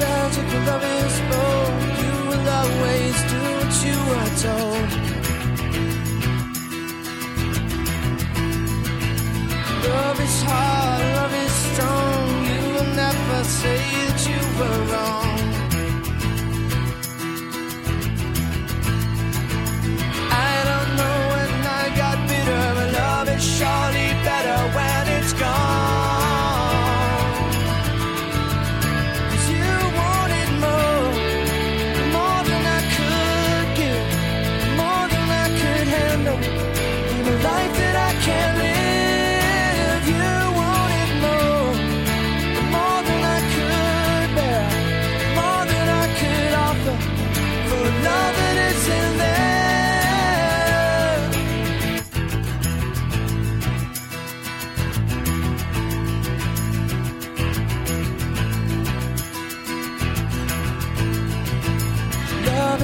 sometimes of your love is bold. you will always do what you are told. Love is hard, love is strong. You will never say that you were wrong.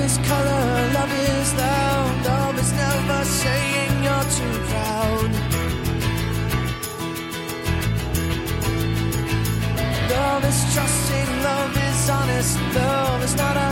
is color, love is loud, love is never saying you're too proud. Love is trusting, love is honest, love is not a